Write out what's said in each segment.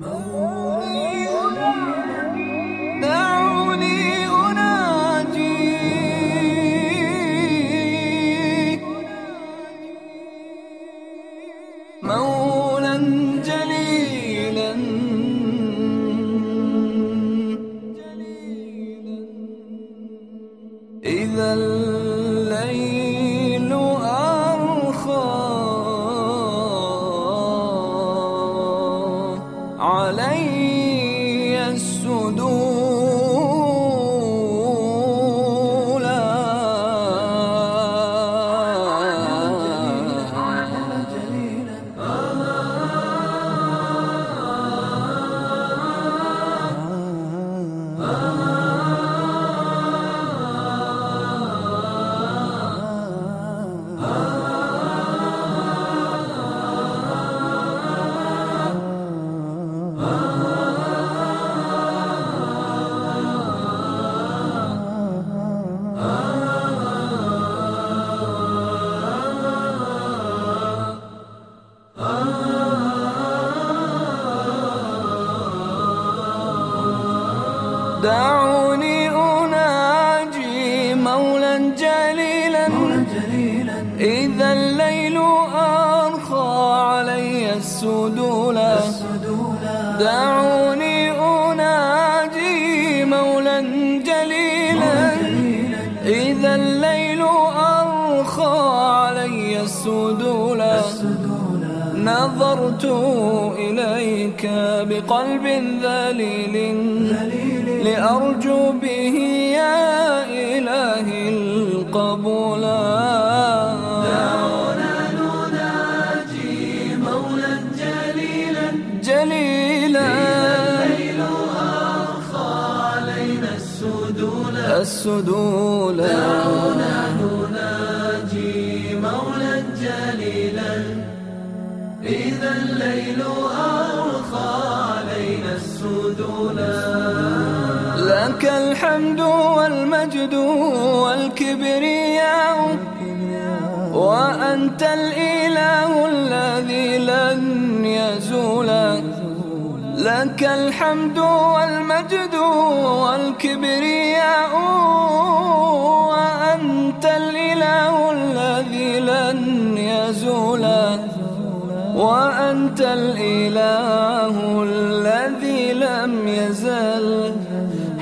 دعوني دعوني أناجي مولا جليلا. إذا الليل أرخى علي السدولا دعوني أناجي مولا جليلا. إذا الليل أرخى علي السدولا نظرت إليك بقلب ذليل. لأرجو به يا إلهي القبول. دعونا نناجي مولا جليلا. جليلا. الليل أرخى علينا السدول السدول دعونا نناجي مولا جليلا. إذا الليل أرخى علينا السدول لك الحمد والمجد والكبرياء وأنت الإله الذي لن يزول. لك الحمد والمجد والكبرياء وأنت الإله الذي لن يزول. وأنت الإله الذي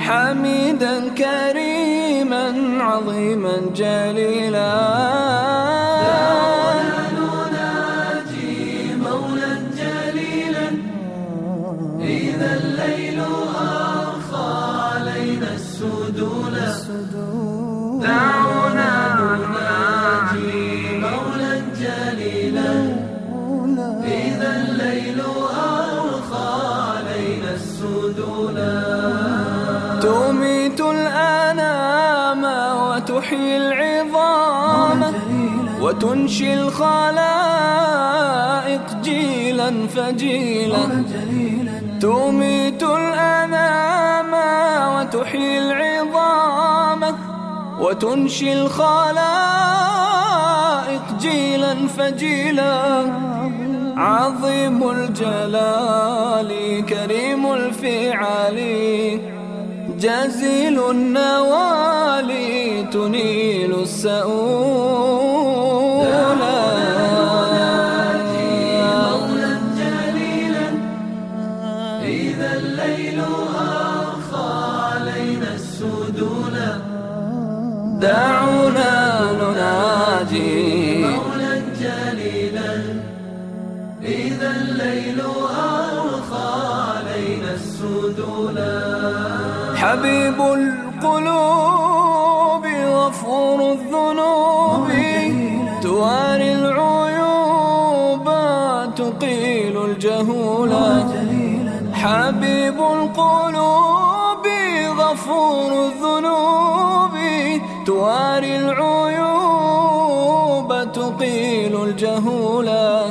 حميدا كريما عظيما جليلا. نناجي مولا جليلا إذا الليل أرخى علينا دعونا نناجي مولا جليلا. إذا الليل أرخى وتنشي الخلائق جيلا فجيلا. تميت الأنام وتحيي العظام وتنشي الخلائق جيلا فجيلا. عظيم الجلال، كريم الفعال، جزيل النوال، تنيل السؤول. إذا الليل أرخى علينا السدول دعونا نناجي. مولا جليلا إذا الليل أرخى علينا السدول حبيب القلوب غفور الذنوب. تواري العيوب تقيل الجهول. حبيب القلوب، غفور الذنوب، تواري العيوب، تقيل الجهولا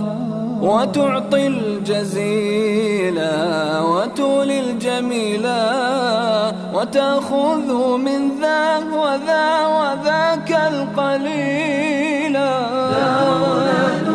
وتعطي الجزيلا وتولي الجميلا وتأخذ من ذا وذا وذاك القليل. دعونا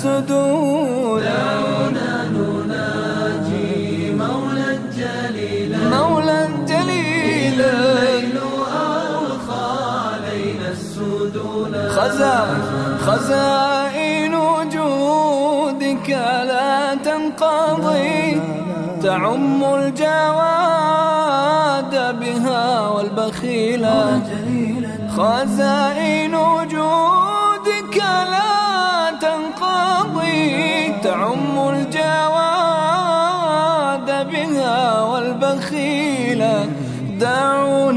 السدود دعونا نناجي مولا جليلا مولا جليلا الليل أرخى علينا السدود خزائن خزائن وجودك لا تنقضي. تعم الجواد بها والبخيلة خزائن دخيلا دعوا